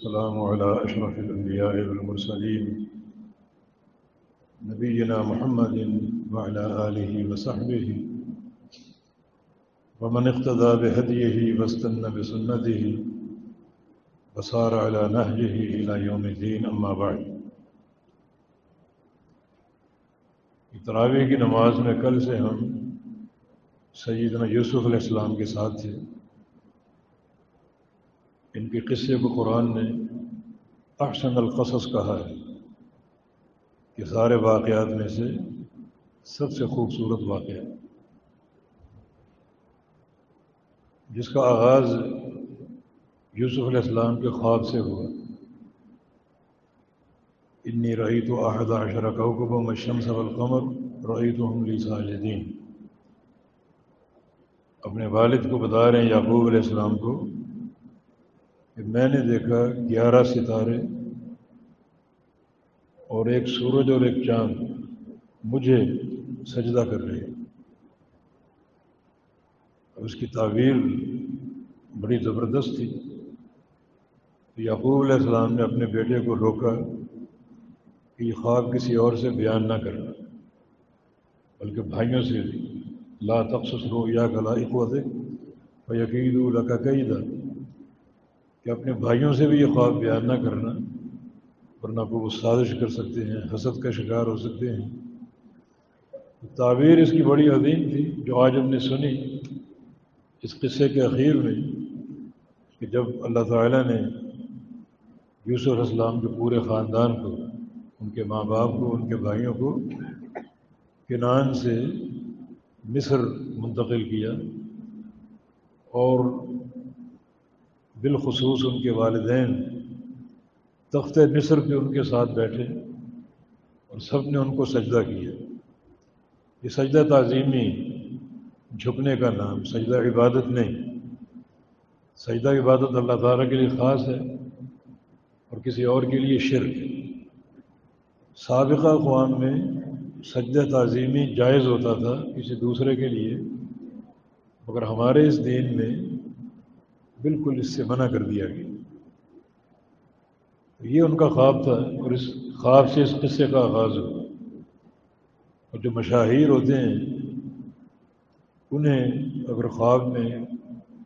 السلام على أشرف الأنبياء والمرسلين. نبينا محمد وعلى آله وصحبه. ومن اقتدى بهديه واستنى بسنته وصار على نهجه إلى يوم الدين، أما بعد. تراویح کی نماز میں کل سے ہم سیدنا یوسف علیہ السلام کے ساتھ تھے۔ ان کے قصے کو قرآن نے احسن القصص کہا ہے کہ سارے واقعات میں سے سب سے خوبصورت واقعہ جس کا آغاز یوسف علیہ السلام کے خواب سے ہوا۔ انی رہی تو عہد عشر کوکب مشم صب القمر رہی تو ہم ساجدین۔ اپنے والد کو بتا رہے ہیں یعقوب علیہ السلام کو کہ میں نے دیکھا گیارہ ستارے اور ایک سورج اور ایک چاند مجھے سجدہ کر رہے اب اس کی تعویر بڑی زبردست تھی۔ یعقوب علیہ السلام نے اپنے بیٹے کو روکا کہ یہ خواب کسی اور سے بیان نہ کرنا، بلکہ بھائیوں سے لا تخصص رو یا کلا اقوت یقید القا کہ اپنے بھائیوں سے بھی یہ خواب بیان نہ کرنا، ورنہ کو وہ سازش کر سکتے ہیں، حسد کا شکار ہو سکتے ہیں۔ تعبیر اس کی بڑی عظیم تھی، جو آج ہم نے سنی۔ اس قصے کے اخیر میں کہ جب اللہ تعالیٰ نے یوسف السلام کے پورے خاندان کو، ان کے ماں باپ کو، ان کے بھائیوں کو کنان سے مصر منتقل کیا اور بالخصوص ان کے والدین تخت مصر پہ ان کے ساتھ بیٹھے اور سب نے ان کو سجدہ کیا۔ یہ سجدہ تعظیمی جھکنے کا نام، سجدہ عبادت نہیں۔ سجدہ عبادت اللہ تعالیٰ کے لیے خاص ہے اور کسی اور کے لیے شرک۔ ہے سابقہ اقوام میں سجدہ تعظیمی جائز ہوتا تھا کسی دوسرے کے لیے، مگر ہمارے اس دین میں بالکل اس سے منع کر دیا گیا۔ یہ ان کا خواب تھا اور اس خواب سے اس قصے کا آغاز ہوا۔ اور جو مشاہیر ہوتے ہیں، انہیں اگر خواب میں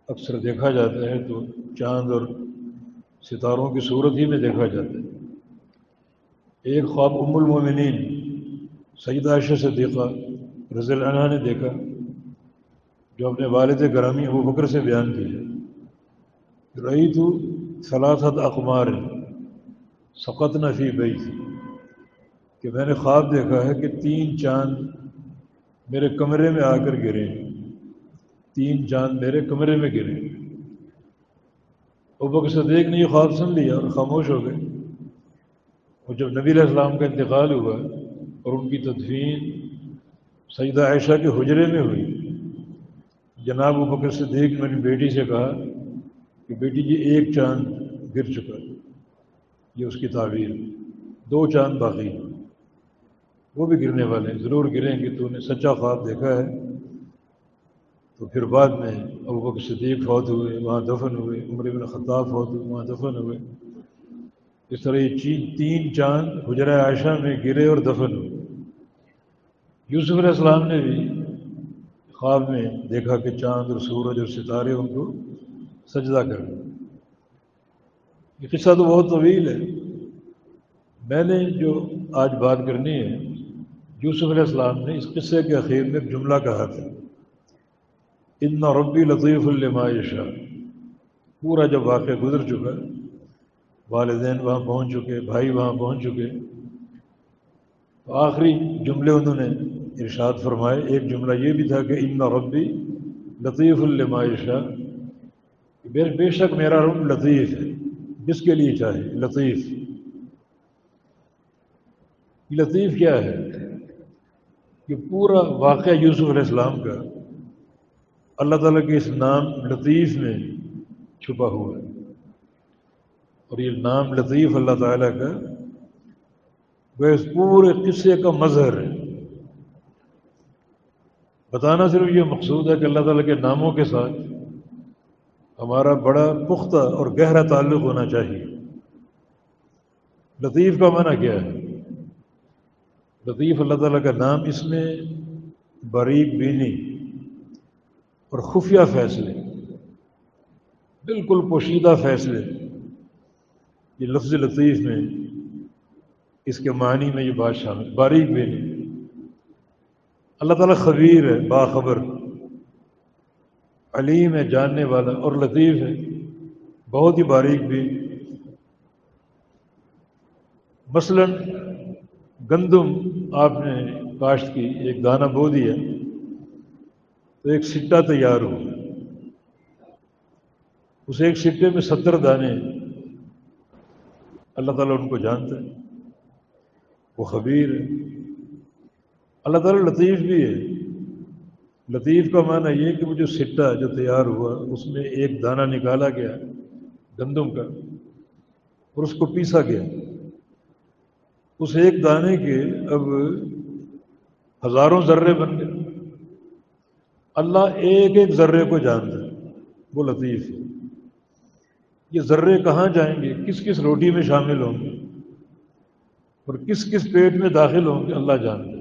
اکثر دیکھا جاتا ہے، تو چاند اور ستاروں کی صورت ہی میں دیکھا جاتا ہے۔ ایک خواب ام المومنین سعید عائشہ سے دیکھا رضی اللہ عنہ نے دیکھا، جو اپنے والد گرامی ابو بکر سے بیان کیا۔ رہی تو سلاست اقمار سقت نفی بئی تھی کہ میں نے خواب دیکھا ہے کہ تین چاند میرے کمرے میں آ کر گرے تین چاند میرے کمرے میں گرے ابک صدیق نے یہ خواب سن لیا اور خاموش ہو گئے۔ اور جب نبی علیہ السلام کا انتقال ہوا اور ان کی تدفین سیدہ عائشہ کے حجرے میں ہوئی، جناب ابکر صدیق نے میری بیٹی سے کہا کہ بیٹی جی ایک چاند گر چکا۔ یہ اس کی تعبیر۔ دو چاند باقی وہ بھی گرنے والے ہیں۔ ضرور گریں گے۔ تو نے سچا خواب دیکھا ہے۔ تو پھر بعد میں ابو بکر صدیق فوت ہوئے، وہاں دفن ہوئے، عمر بن خطاب فوت ہوئے، وہاں دفن ہوئے۔ اس طرح یہ چین تین چاند حجرہ عائشہ میں گرے اور دفن ہوئے۔ یوسف علیہ السلام نے بھی خواب میں دیکھا کہ چاند اور سورج اور ستارے ان کو سجدہ کرنا۔ یہ قصہ تو بہت طویل ہے۔ میں نے جو آج بات کرنی ہے، یوسف علیہ السلام نے اس قصے کے اخیر میں جملہ کہا تھا۔ اتنا ربی لطیف شاہ پورا جب واقعہ گزر چکا، والدین وہاں پہنچ چکے، بھائی وہاں پہنچ چکے۔ تو آخری جملے انہوں نے ارشاد فرمائے۔ ایک جملہ یہ بھی تھا کہ ان ربی لطیف شاہ بے شک میرا رب لطیف ہے۔ جس کے لیے چاہے؟ لطیف۔ لطیف کیا ہے؟ کہ پورا واقعہ یوسف علیہ السلام کا اللہ تعالیٰ کے اس نام لطیف میں چھپا ہوا ہے۔ اور یہ نام لطیف اللہ تعالیٰ کا وہ اس پورے قصے کا مظہر ہے۔ بتانا صرف یہ مقصود ہے کہ اللہ تعالیٰ کے ناموں کے ساتھ ہمارا بڑا پختہ اور گہرا تعلق ہونا چاہیے۔ لطیف کا معنی کیا ہے؟ لطیف اللہ تعالیٰ کا نام اس میں باریک بینی اور خفیہ فیصلے، بالکل پوشیدہ فیصلے۔ یہ لفظ لطیف میں، اس کے معنی میں یہ بات شامل، باریک بینی۔ اللہ تعالیٰ خبیر ہے، باخبر۔ علیم ہے، جاننے والا اور لطیف ہے۔ بہت ہی باریک بھی۔ مثلا گندم آپ نے کاشت کی، ایک دانہ بو دیا تو ایک سٹا تیار ہو۔ اس ایک سٹے میں ستر دانے اللہ تعالیٰ ان کو جانتا ہے۔ وہ خبیر ہے۔ اللہ تعالیٰ لطیف بھی ہے۔ لطیف کا معنی یہ کہ وہ جو سٹا جو تیار ہوا، اس میں ایک دانہ نکالا گیا، گندم کا، اور اس کو پیسا گیا۔ اس ایک دانے کے اب ہزاروں ذرے بن گئے۔ اللہ ایک ایک ذرے کو جانتا ہے، وہ لطیف ہے۔ یہ ذرے کہاں جائیں گے؟ کس کس روٹی میں شامل ہوں گے؟ اور کس کس پیٹ میں داخل ہوں گے؟ اللہ جانتا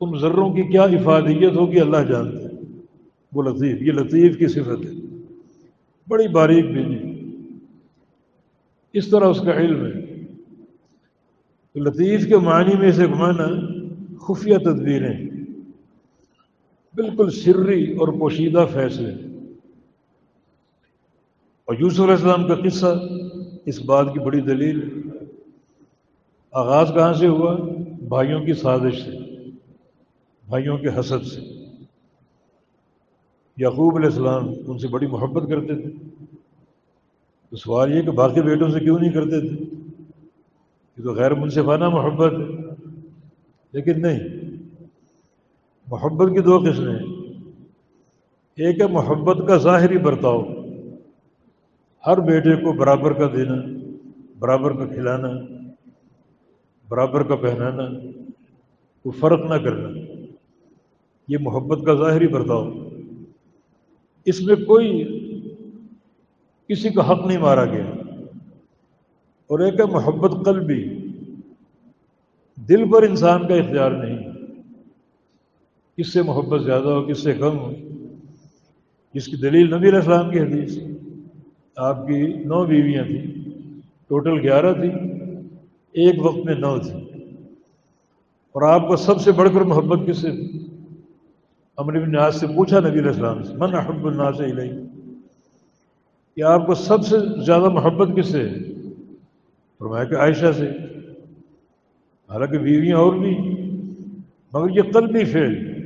ہے ان ذروں کی کیا افادیت ہوگی اللہ جانتا ہے۔ وہ لطیف، یہ لطیف کی صفت ہے۔ بڑی باریک بھی اس طرح اس کا علم ہے۔ لطیف کے معنی میں سے معنی خفیہ تدبیریں۔ بالکل سری اور پوشیدہ فیصلے۔ اور یوسف علیہ السلام کا قصہ اس بات کی بڑی دلیل آغاز کہاں سے ہوا؟ بھائیوں کی سازش سے۔ بھائیوں کے حسد سے۔ یعقوب علیہ السلام ان سے بڑی محبت کرتے تھے۔ تو سوال یہ کہ باقی بیٹوں سے کیوں نہیں کرتے تھے؟ یہ تو غیر منصفانہ محبت ہے۔ لیکن نہیں، محبت کی دو قسمیں ایک ہے محبت کا ظاہری برتاؤ، ہر بیٹے کو برابر کا دینا، برابر کا کھلانا، برابر کا پہنانا کوئی فرق نہ کرنا۔ یہ محبت کا ظاہری برتاؤ اس میں کوئی کسی کا حق نہیں مارا گیا۔ اور ایک ہے محبت قلبی۔ دل پر انسان کا اختیار نہیں۔ کس سے محبت زیادہ ہو، کس سے کم ہو۔ جس کی دلیل نبی علیہ السلام کی حدیث۔ آپ کی نو بیویاں تھیں۔ ٹوٹل گیارہ تھیں۔ ایک وقت میں نو تھیں۔ اور آپ کو سب سے بڑھ کر محبت کس سے تھی؟ بن نیاز سے پوچھا نبی علیہ السلام سے، من احب الناس علیہ کہ آپ کو سب سے زیادہ محبت کس سے فرمایا کہ عائشہ سے۔ حالانکہ بیویاں اور بھی، مگر یہ قلبی فیل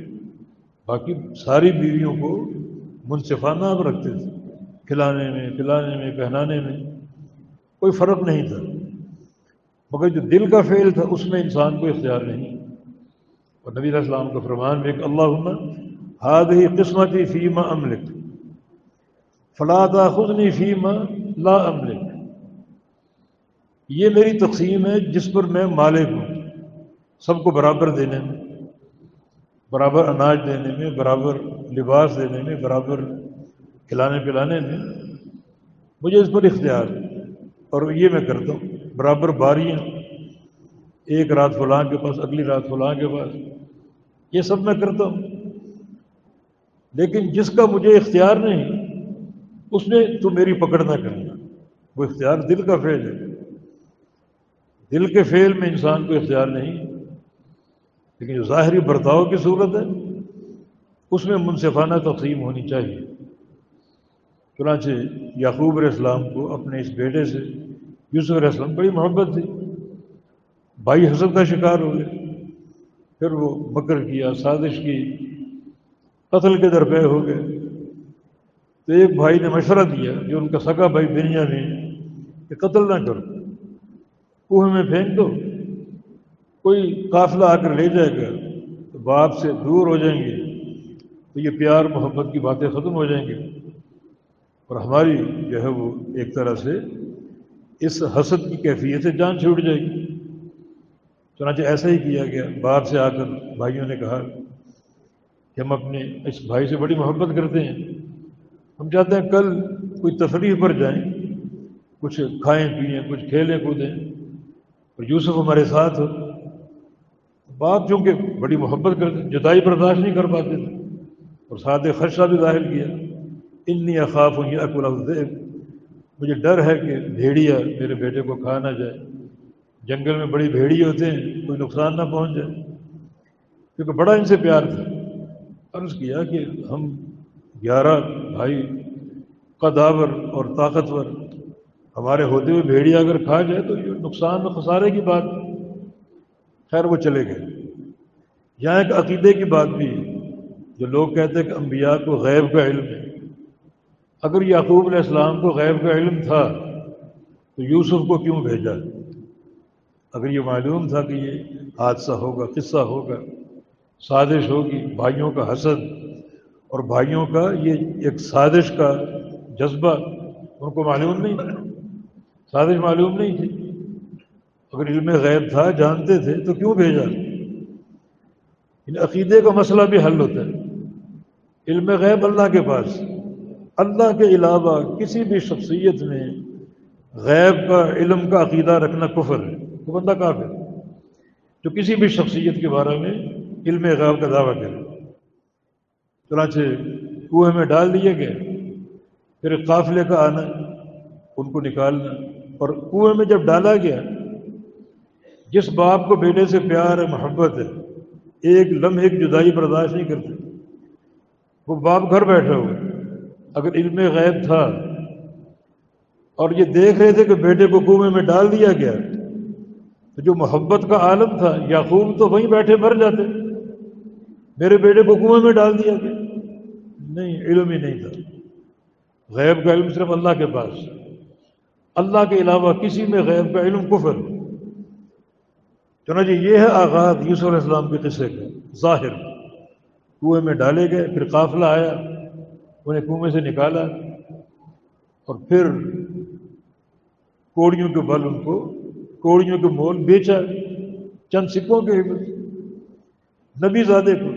باقی ساری بیویوں کو منصفانہ آپ رکھتے تھے، کھلانے میں، پلانے میں، پہنانے میں، کوئی فرق نہیں تھا۔ مگر جو دل کا فیل تھا، اس میں انسان کو اختیار نہیں۔ اور نبی علیہ السلام کا فرمان میں کہ اللہ ہاد ہی قسمتی فیما املک فلاں خدنی فیما لا املک۔ یہ میری تقسیم ہے جس پر میں مالک ہوں، سب کو برابر دینے میں، برابر اناج دینے میں، برابر لباس دینے میں، برابر کھلانے پلانے میں۔ مجھے اس پر اختیار اور یہ میں کرتا ہوں، برابر باریاں۔ ایک رات فلاں کے پاس، اگلی رات فلاں کے پاس۔ یہ سب میں کرتا ہوں۔ لیکن جس کا مجھے اختیار نہیں، اس میں تو میری پکڑ نہ کرنا وہ اختیار دل کا فعل ہے۔ دل کے فعل میں انسان کو اختیار نہیں، لیکن جو ظاہری برتاؤ کی صورت ہے، اس میں منصفانہ تقسیم ہونی چاہیے۔ چنانچہ یعقوب علیہ السلام کو اپنے اس بیٹے سے، یوسف علیہ السلام، بڑی محبت تھی۔ بھائی حسب کا شکار ہو گئے۔ پھر وہ مکر کیا سازش کی قتل کے درپے ہو گئے۔ تو ایک بھائی نے مشورہ دیا جو ان کا سگا بھائی بنیا نے کہ قتل نہ کرو۔ کوہ میں پھینک دو۔ کوئی قافلہ آ کر لے جائے گا تو باپ سے دور ہو جائیں گے۔ تو یہ پیار محبت کی باتیں ختم ہو جائیں گے۔ اور ہماری جو ہے وہ ایک طرح سے اس حسد کی کیفیت سے جان چھوٹ جائے گی۔ چنانچہ ایسا ہی کیا گیا۔ باپ سے آ کر بھائیوں نے کہا کہ ہم اپنے اس بھائی سے بڑی محبت کرتے ہیں۔ ہم چاہتے ہیں کل کوئی تفریح پر جائیں، کچھ کھائیں پئیں کچھ کھیلیں، کودیں۔ اور یوسف ہمارے ساتھ ہو۔ باپ چونکہ بڑی محبت کرتے، جدائی برداشت نہیں کر پاتے تھے، اور ساتھ خرچہ بھی ظاہر کیا۔ انی اخاف ہوں یہ اکول مجھے ڈر ہے کہ بھیڑیا میرے بیٹے کو کھا نہ جائے۔ جنگل میں بڑی بھیڑی ہوتے ہیں، کوئی نقصان نہ پہنچ جائے۔ کیونکہ بڑا ان سے پیار تھا۔ عرض کیا کہ ہم گیارہ بھائی قداور اور طاقتور، ہمارے ہوتے ہوئے بھیڑیا اگر کھا جائے تو یہ نقصان و خسارے کی بات۔ خیر، وہ چلے گئے۔ یہاں ایک عقیدے کی بات بھی جو لوگ کہتے ہیں کہ انبیاء کو غیب کا علم ہے۔ اگر یعقوب علیہ السلام کو غیب کا علم تھا، تو یوسف کو کیوں بھیجا؟ اگر یہ معلوم تھا کہ یہ حادثہ ہوگا، قصہ ہوگا، سازش ہوگی، بھائیوں کا حسد اور بھائیوں کا یہ ایک سازش کا جذبہ، ان کو معلوم نہیں تھا۔ سازش معلوم نہیں تھی۔ اگر علم غیب تھا، جانتے تھے، تو کیوں بھیجا؟ ان عقیدے کا مسئلہ بھی حل ہوتا ہے۔ علم غیب اللہ کے پاس۔ اللہ کے علاوہ کسی بھی شخصیت میں غیب کا، علم کا عقیدہ رکھنا کفر ہے۔ وہ بندہ کافر جو کسی بھی شخصیت کے بارے میں علم غیب کا دعویٰ کرے۔ چنانچہ کنویں میں ڈال دیے گئے، پھر قافلے کا آنا، ان کو نکالنا۔ اور کنویں میں جب ڈالا گیا، جس باپ کو بیٹے سے پیار ہے محبت ہے، ایک لمحے ایک جدائی برداشت نہیں کرتے وہ باپ گھر بیٹھا ہوا۔ اگر علم غیب تھا، اور یہ دیکھ رہے تھے کہ بیٹے کو کنویں میں ڈال دیا گیا تو جو محبت کا عالم تھا، یعقوب تو وہیں بیٹھے مر جاتے۔ میرے بیٹے کو کنویں میں ڈال دیا گیا۔ نہیں، علم ہی نہیں تھا۔ غیب کا علم صرف اللہ کے پاس۔ اللہ کے علاوہ کسی میں غیب کا علم کفر۔ چنانچہ یہ ہے آغاز یوسف علیہ السلام کے قصے کا۔ ظاہر، کنویں میں ڈالے گئے، پھر قافلہ آیا، انہیں کنویں سے نکالا اور پھر کوڑیوں کے بل ان کو کوڑیوں کے مول بیچا، چند سکوں کے نبی زادے کو۔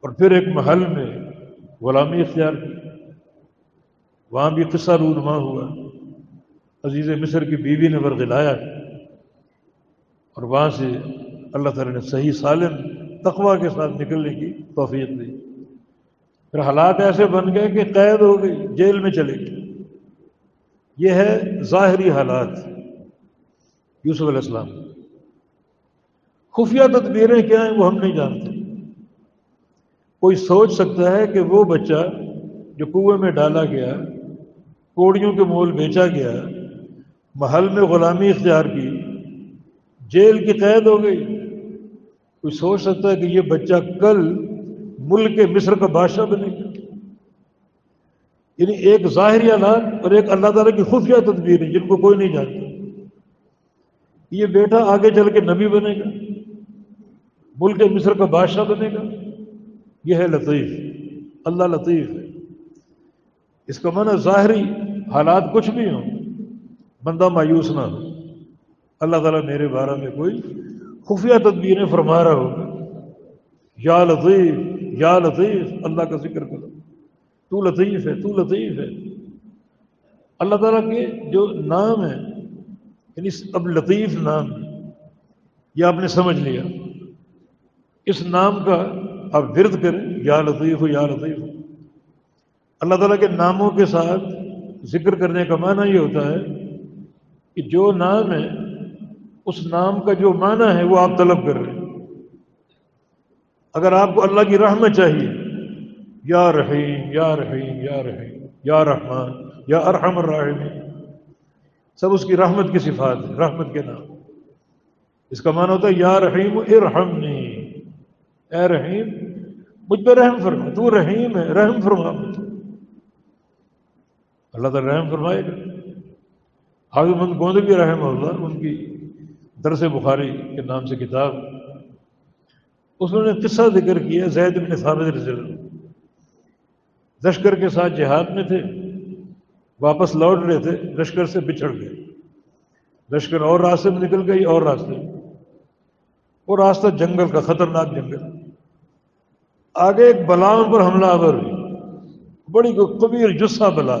اور پھر ایک محل میں غلامی اختیار کی۔ وہاں بھی قصہ رونما ہوا۔ عزیز مصر کی بیوی نے ورغلایا۔ اور وہاں سے اللہ تعالیٰ نے صحیح سالم تقوا کے ساتھ نکلنے کی توفیق دی۔ پھر حالات ایسے بن گئے کہ قید ہو گئی، جیل میں چلے گئے۔ یہ ہے ظاہری حالات۔ یوسف علیہ السلام۔ خفیہ تدبیریں کیا ہیں وہ ہم نہیں جانتے۔ کوئی سوچ سکتا ہے کہ وہ بچہ جو کنویں میں ڈالا گیا، کوڑیوں کے مول بیچا گیا، محل میں غلامی اختیار کی، جیل کی قید ہو گئی۔ کوئی سوچ سکتا ہے کہ یہ بچہ کل ملک مصر کا بادشاہ بنے گا۔ یعنی ایک ظاہری حالات اور ایک اللہ تعالیٰ کی خفیہ تدبیر ہے جن کو کوئی نہیں جانتا۔ یہ بیٹا آگے چل کے نبی بنے گا، ملک مصر کا بادشاہ بنے گا۔ یہ ہے لطیف۔ اللہ لطیف ہے۔ اس کا معنی ظاہری حالات کچھ بھی ہوں، بندہ مایوس نہ ہو۔ اللہ تعالیٰ میرے بارے میں کوئی خفیہ تدبیریں فرما رہا ہوگا۔ یا لطیف یا لطیف، اللہ کا ذکر کرو۔ تو لطیف ہے، تو لطیف ہے۔ اللہ تعالیٰ کے جو نام ہے یعنی اب لطیف نام یہ آپ نے سمجھ لیا۔ اس نام کا آپ ورد کریں، یا لطیف ہو یا لطیف۔ ہو اللہ تعالیٰ کے ناموں کے ساتھ ذکر کرنے کا معنی یہ ہوتا ہے کہ جو نام ہے، اس نام کا جو معنی ہے، وہ آپ طلب کر رہے ہیں۔ اگر آپ کو اللہ کی رحمت چاہیے، یا رحیم یا رحیم یا رحیم، یا رحمان، یا ارحم الرحیم سب اس کی رحمت کی صفات ہے رحمت کے نام۔ اس کا معنی ہوتا ہے، یا رحیم ارحمنی۔ اے رحیم، مجھ پہ رحم فرما، تو رحیم ہے، رحم فرما۔ مجھ اللہ تعالی رحم فرمائے گا۔ حافظ مند گوند بھی رحم اللہ، ان کی درس بخاری کے نام سے کتاب۔ اس میں نے قصہ ذکر کیا، زید بن ثابت رضی اللہ لشکر کے ساتھ جہاد میں تھے۔ واپس لوٹ رہے تھے، لشکر سے بچھڑ گئے۔ لشکر اور راستے میں نکل گئی، اور راستے۔ میں وہ راستہ جنگل کا خطرناک جنگل۔ آگے ایک بلا پر حملہ آور ہوئی۔ بڑی کبیر جسا بلا۔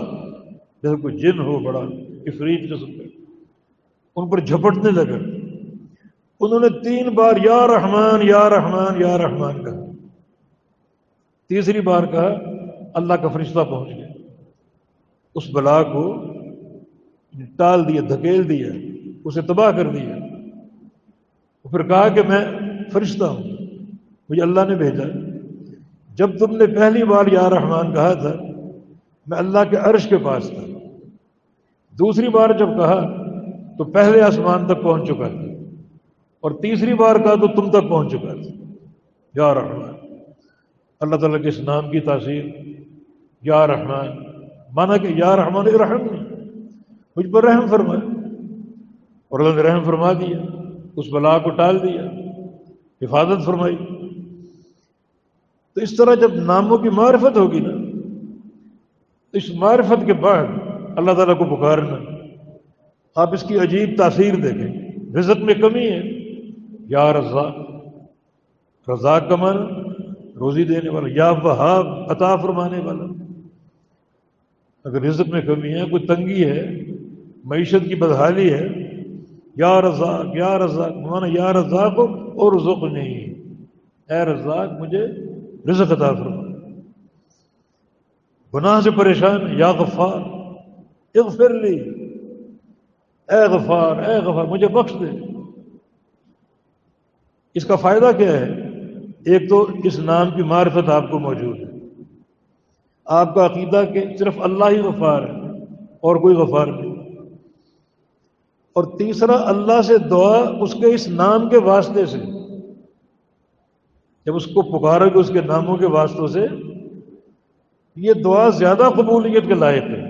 جیسے کوئی جن ہو، بڑا افریت قسم کا ان پر جھپٹنے لگا۔ انہوں نے تین بار یا رحمان یا رحمان یا رحمان کہا۔ تیسری بار کہا، اللہ کا فرشتہ پہنچ گیا۔ اس بلا کو ٹال دیا، دھکیل دیا، اسے تباہ کر دیا۔ پھر کہا کہ میں فرشتہ ہوں، مجھے اللہ نے بھیجا۔ جب تم نے پہلی بار یا رحمان کہا تھا، میں اللہ کے عرش کے پاس تھا۔ دوسری بار جب کہا، تو پہلے آسمان تک پہنچ چکا تھا۔ اور تیسری بار کہا، تو تم تک پہنچ چکا تھا۔ یا رحمان، اللہ تعالیٰ کے اس نام کی تاثیر۔ یا رحمان مانا کہ یا رحمان رحم مجھ پر رحم فرمائے اور اللہ نے رحم فرما دیا، اس بلا کو ٹال دیا، حفاظت فرمائی۔ تو اس طرح جب ناموں کی معرفت ہوگی نا تو اس معرفت کے بعد اللہ تعالیٰ کو پکارنا، آپ اس کی عجیب تاثیر دیکھیں۔ رزق میں کمی ہے۔ یا رضا رضا کمن روزی دینے والا، یا وہاب، عطا فرمانے والا۔ اگر رزق میں کمی ہے، کوئی تنگی ہے، معیشت کی بدحالی ہے، یا رزاق یا رزاق مانا یا رزاق اور رزق نہیں اے رزاق، مجھے رزق عطا فرما۔ گناہ سے پریشان، یا غفار، اغفر لی۔ اے غفار اے غفار، مجھے بخش دے۔ اس کا فائدہ کیا ہے؟ ایک تو اس نام کی معرفت آپ کو موجود ہے۔ آپ کا عقیدہ کہ صرف اللہ ہی غفار ہے اور کوئی غفار نہیں۔ اور تیسرا، اللہ سے دعا اس کے اس نام کے واسطے سے۔ جب اس کو پکارے گے اس کے ناموں کے واسطوں سے، یہ دعا زیادہ قبولیت کے لائق ہے۔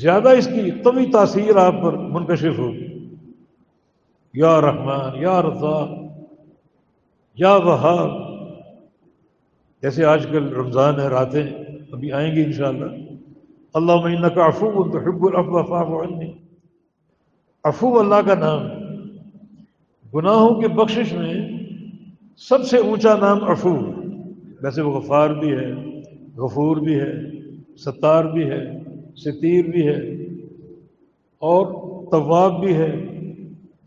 زیادہ اس کی طوی تاثیر آپ پر منکشف ہوگی۔ یا رحمان، یا رضا یا وہاب جیسے آج کل رمضان ہے، راتیں ابھی آئیں گی انشاءاللہ۔ اللہ مہینہ کا افو تو حب الفاف عنی۔ افو اللہ کا نام۔ گناہوں کی بخشش میں سب سے اونچا نام افو ویسے وہ غفار بھی ہے، غفور بھی ہے، ستار بھی ہے، ستیر بھی ہے، اور طواب بھی ہے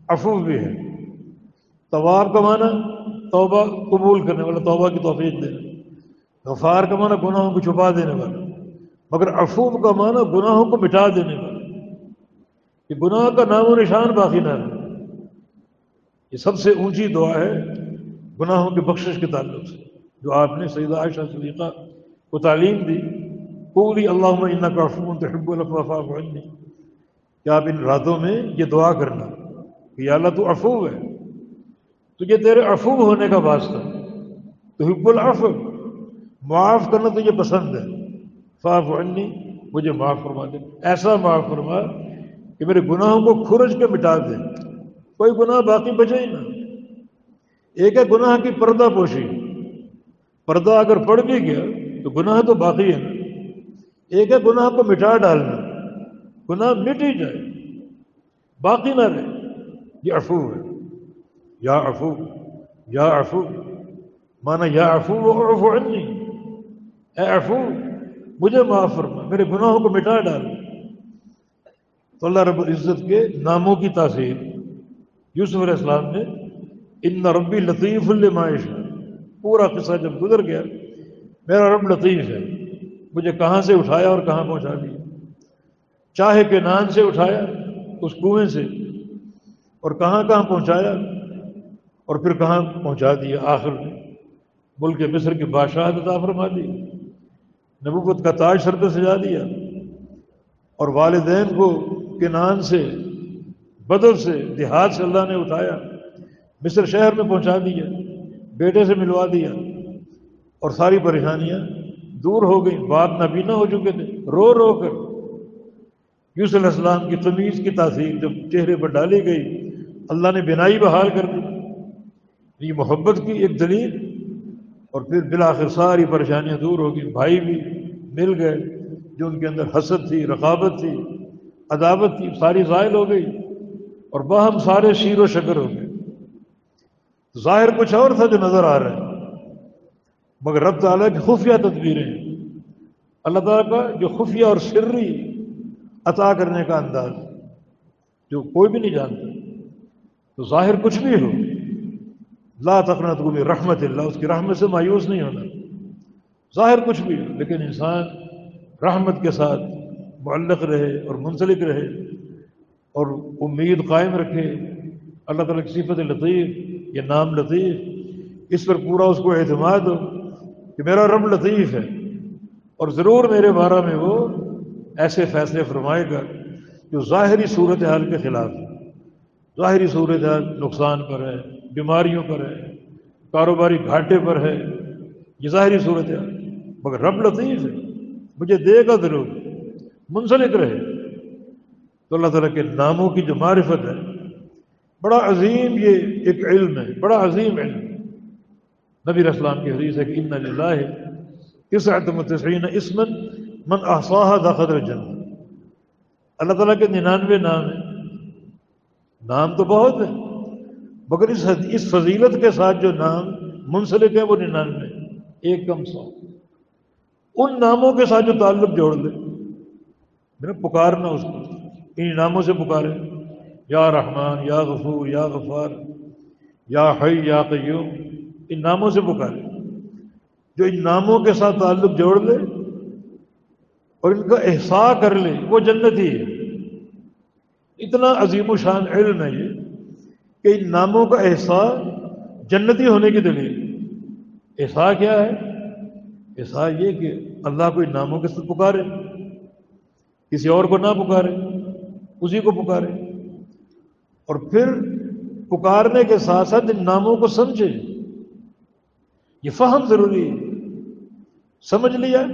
افو بھی ہے۔ طواب کا معنی توبہ قبول کرنے والا، توبہ کی توفیق دینا۔ غفار کا معنی گناہوں کو چھپا دینے والا۔ مگر افوب کا معنی گناہوں کو مٹا دینے والا۔ کہ گناہ کا نام و نشان باقی نہ رہے۔ یہ سب سے اونچی دعا ہے گناہوں کی بخشش کے تعلق سے۔ جو آپ نے سیدہ عائشہ صدیقہ کو تعلیم دی۔ پوری اللہ ان کا تحب الفاف عنی۔ کہ آپ ان راتوں میں یہ دعا کرنا کہ یا اللہ تو افو ہے۔ تجھے تیرے افو ہونے کا واسطہ۔ تو حب العفو۔ معاف کرنا تجھے پسند ہے۔ فاف عنی، مجھے معاف فرما دے۔ ایسا معاف فرما کہ میرے گناہوں کو کھرج کے مٹا دے۔ کوئی گناہ باقی بچے ہی نہ۔ ایک ہے گناہ کی پردہ پوشی۔ پردہ اگر پڑ بھی گیا تو گناہ تو باقی ہے نا۔ ایک ہے گناہ کو مٹا ڈالنا۔ گناہ مٹ ہی جائے۔ باقی نہ رہے۔ یہ افو ہے۔ یا افو یا افو مانا یا افو افو عنی۔ اے افو مجھے معاف فرما، میرے گناہوں کو مٹا ڈال۔ تو اللہ رب العزت کے ناموں کی تاثیر، یوسف علیہ السلام نے، ان ربی لطیف المائش پورا قصہ جب گزر گیا، میرا رب لطیف ہے، مجھے کہاں سے اٹھایا اور کہاں پہنچا دیا؟ چاہے کہ نان سے اٹھایا، اس کنویں سے، اور کہاں کہاں پہنچایا، اور پھر کہاں پہنچا دیا آخر میں؟ ملک مصر کی بادشاہ عطا فرما دی۔ نبوت کا تاج سر پہ سجا دیا اور والدین کو کنان سے بدل سے، دیہات سے اللہ نے اٹھایا، مصر شہر میں پہنچا دیا، بیٹے سے ملوا دیا اور ساری پریشانیاں دور ہو گئی بات نبینا ہو چکے تھے۔ رو رو کر۔ یوس علیہ السلام کی تمیز کی تاثیر جب چہرے پر ڈالی گئی، اللہ نے بنائی بحال کر دی۔ یہ محبت کی ایک دلیل اور پھر بالآخر ساری پریشانیاں دور ہو گئی بھائی بھی مل گئے، جو ان کے اندر حسد تھی، رقابت تھی، عداوت تھی، ساری ظاہر ہو گئی اور باہم سارے شیر و شکر ہو گئے۔ ظاہر کچھ اور تھا جو نظر آ رہا ہے، مگر رب تعالیٰ کی خفیہ تدبیریں۔ اللہ تعالیٰ کا جو خفیہ اور سری عطا کرنے کا انداز، جو کوئی بھی نہیں جانتا، تو ظاہر کچھ بھی ہو۔ لا تقنت کو بھی رحمت اللہ اس کی رحمت سے مایوس نہیں ہونا۔ ظاہر کچھ بھی، لیکن انسان رحمت کے ساتھ معلق رہے اور منسلک رہے اور امید قائم رکھے، اللہ تعالیٰ کی صفت لطیف یا نام لطیف، اس پر پورا اس کو اعتماد ہو کہ میرا رب لطیف ہے۔ اور ضرور میرے بارہ میں وہ ایسے فیصلے فرمائے گا جو ظاہری صورت حال کے خلاف ہے۔ ظاہری صورت حال نقصان پر ہے۔ بیماریوں پر ہے، کاروباری گھاٹے پر ہے، یہ ظاہری صورت حال مگر رب لطیف ہے۔ مجھے دے گا ضرور منسلک رہے۔ تو اللہ تعالیٰ کے ناموں کی جو معرفت ہے، بڑا عظیم یہ ایک علم ہے، بڑا عظیم علم۔ نبی اسلام کی حدیث ہے کہ ان اللہ اس متسعین اسمن من احصاہ داخر جن اللہ تعالیٰ کے ننانوے نام ہیں۔ نام تو بہت ہے مگر اس اس فضیلت کے ساتھ جو نام منسلک ہے وہ ننانوے۔ ایک کم سو۔ ان ناموں کے ساتھ جو تعلق جوڑ دے۔ میرا پکارنا اس کو ان ناموں سے پکارے۔ یا رحمان، یا غفور، یا غفار، یا حی، یا قیوم۔ ان ناموں سے پکارے۔ جو ان ناموں کے ساتھ تعلق جوڑ لے اور ان کا احساس کر لے، وہ جنت ہی ہے۔ اتنا عظیم و شان علم ہے یہ۔ کہ ان ناموں کا احساس جنتی ہونے کی دلیل۔ احساس کیا ہے؟ احساس یہ کہ اللہ کو ان ناموں کے ساتھ پکارے، کسی اور کو نہ پکارے، اسی کو پکارے۔ اور پھر پکارنے کے ساتھ ساتھ ان ناموں کو سمجھے۔ یہ فہم ضروری ہے۔ سمجھ لیا؟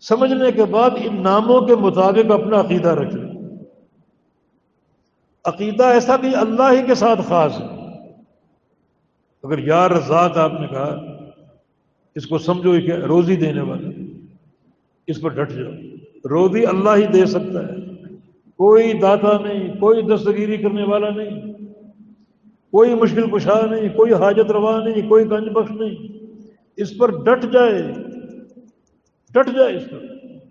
سمجھنے کے بعد ان ناموں کے مطابق اپنا عقیدہ رکھ لیں۔ عقیدہ ایسا کہ اللہ ہی کے ساتھ خاص ہے۔ اگر یا رزاق آپ نے کہا، اس کو سمجھو کہ روزی دینے والا، اس پر ڈٹ جاؤ۔ روزی اللہ ہی دے سکتا ہے۔ کوئی داتا نہیں، کوئی دستگیری کرنے والا نہیں۔ کوئی مشکل کشا نہیں، کوئی حاجت روا نہیں، کوئی گنج بخش نہیں۔ اس پر ڈٹ جائے۔ ڈٹ جائے اس پر۔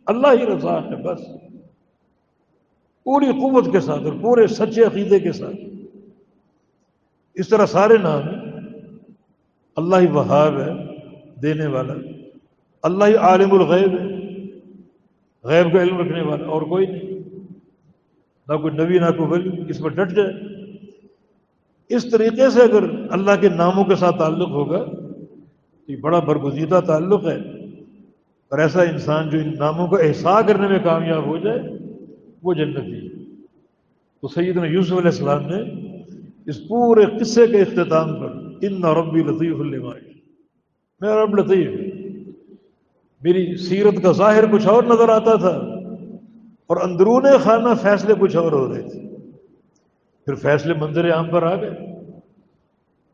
اللہ ہی رضا ہے، بس۔ پوری قوت کے ساتھ اور پورے سچے عقیدے کے ساتھ۔ اس طرح سارے نام اللہ ہی وہاب ہے، دینے والا۔ اللہ ہی عالم الغیب ہے، غیب کا علم رکھنے والا، اور کوئی نہیں۔ نہ کوئی نبی، نہ کوئی ولی اس پر ڈٹ جائے۔ اس طریقے سے اگر اللہ کے ناموں کے ساتھ تعلق ہوگا، تو یہ بڑا برگزیدہ تعلق ہے۔ اور ایسا انسان جو ان ناموں کا احساس کرنے میں کامیاب ہو جائے وہ جنتی ہے تو سیدنا یوسف علیہ السلام نے اس پورے قصے کے اختتام پر ان ربی لطیف اللہ میرا رب لطیف میری سیرت کا ظاہر کچھ اور نظر آتا تھا اور اندرون خانہ فیصلے کچھ اور ہو رہے تھے۔ پھر فیصلے منظر عام پر آ گئے۔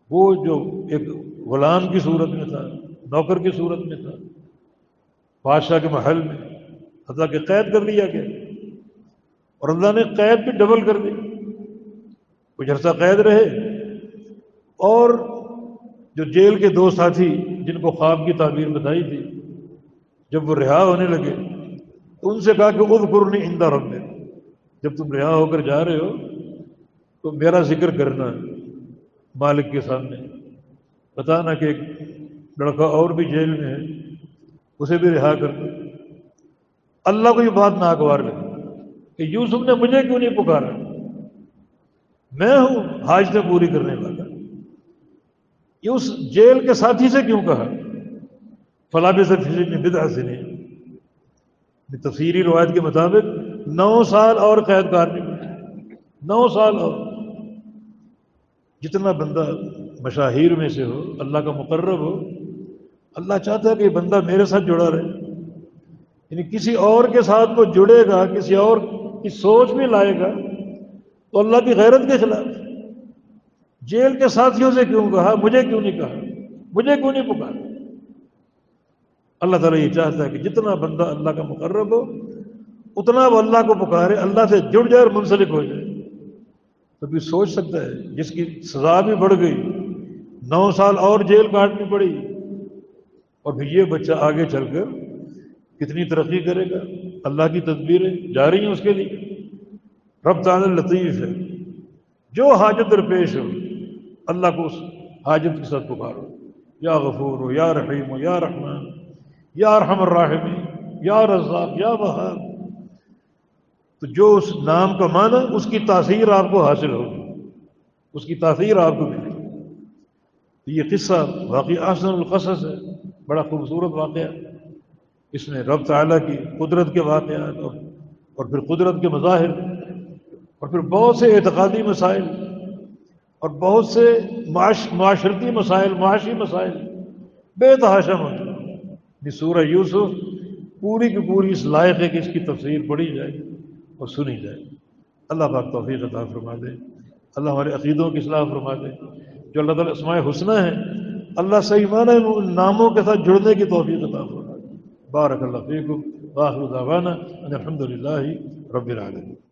وہ جو ایک غلام کی صورت میں تھا، نوکر کی صورت میں تھا، بادشاہ کے محل میں اللہ کے قید کر لیا گیا۔ اور اللہ نے قید بھی ڈبل کر دی۔ کچھ عرصہ قید رہے اور جو جیل کے دو ساتھی جن کو خواب کی تعبیر بتائی تھی، جب وہ رہا ہونے لگے تو ان سے کہا کہ خود قرنی اندہ رب جب تم رہا ہو کر جا رہے ہو تو میرا ذکر کرنا مالک کے سامنے۔ بتانا کہ ایک لڑکا اور بھی جیل میں ہے، اسے بھی رہا کر۔ اللہ کو یہ بات ناگوار لگی کہ یوسف نے مجھے کیوں نہیں پکارا؟ میں ہوں، حاجتیں پوری کرنے والا۔ یہ اس جیل کے ساتھی سے کیوں کہا؟ فلاں سے نے بدا سے نہیں تفسیری روایت کے مطابق نو سال اور قید کار نہیں نو سال اور۔ جتنا بندہ مشاہیر میں سے ہو، اللہ کا مقرب ہو، اللہ چاہتا ہے کہ بندہ میرے ساتھ جڑا رہے۔ یعنی کسی اور کے ساتھ وہ جڑے گا، کسی اور کی سوچ بھی لائے گا تو اللہ کی غیرت کے خلاف جیل کے ساتھیوں سے کیوں کہا؟ مجھے کیوں نہیں کہا؟ مجھے کیوں نہیں پکارا؟ اللہ تعالیٰ یہ چاہتا ہے کہ جتنا بندہ اللہ کا مقرب ہو، اتنا وہ اللہ کو پکارے، اللہ سے جڑ جائے اور منسلک ہو جائے۔ تو بھی سوچ سکتا ہے، جس کی سزا بھی بڑھ گئی، نو سال اور جیل کاٹنی پڑی، اور پھر یہ بچہ آگے چل کر کتنی ترقی کرے گا؟ اللہ کی تدبیریں جاری ہیں اس کے لیے۔ رب تعالی لطیف ہے۔ جو حاجت درپیش ہو، اللہ کو اس حاجت کے ساتھ پکارو۔ یا غفور ہو یا رحیم ہو یا رحمان، یا رحم الرحمی یا رزاق، یا بہار تو جو اس نام کا معنی، اس کی تاثیر آپ کو حاصل ہوگی۔ اس کی تاثیر آپ کو ملے گی۔ یہ قصہ واقعی آسن القصص ہے، بڑا خوبصورت واقعہ اس میں رب تعالیٰ کی قدرت کے واقعات اور اور پھر قدرت کے مظاہر اور پھر بہت سے اعتقادی مسائل اور بہت سے معاش معاشرتی مسائل، معاشی مسائل بے تحاشا موجود یہ سورہ یوسف پوری کی پوری اس لائق ہے کہ اس کی تفسیر پڑھی جائے اور سنی جائے۔ اللہ پاک توفیق عطا فرما دے۔ اللہ ہمارے عقیدوں کی اصلاح فرما دے۔ جو اللہ تعالیٰ اسماء حسنہ ہے اللہ صحیح معنی ناموں کے ساتھ جڑنے کی توفیق عطا فرما بارك الله فيكم وآخر دعوانا أن الحمد لله رب العالمين.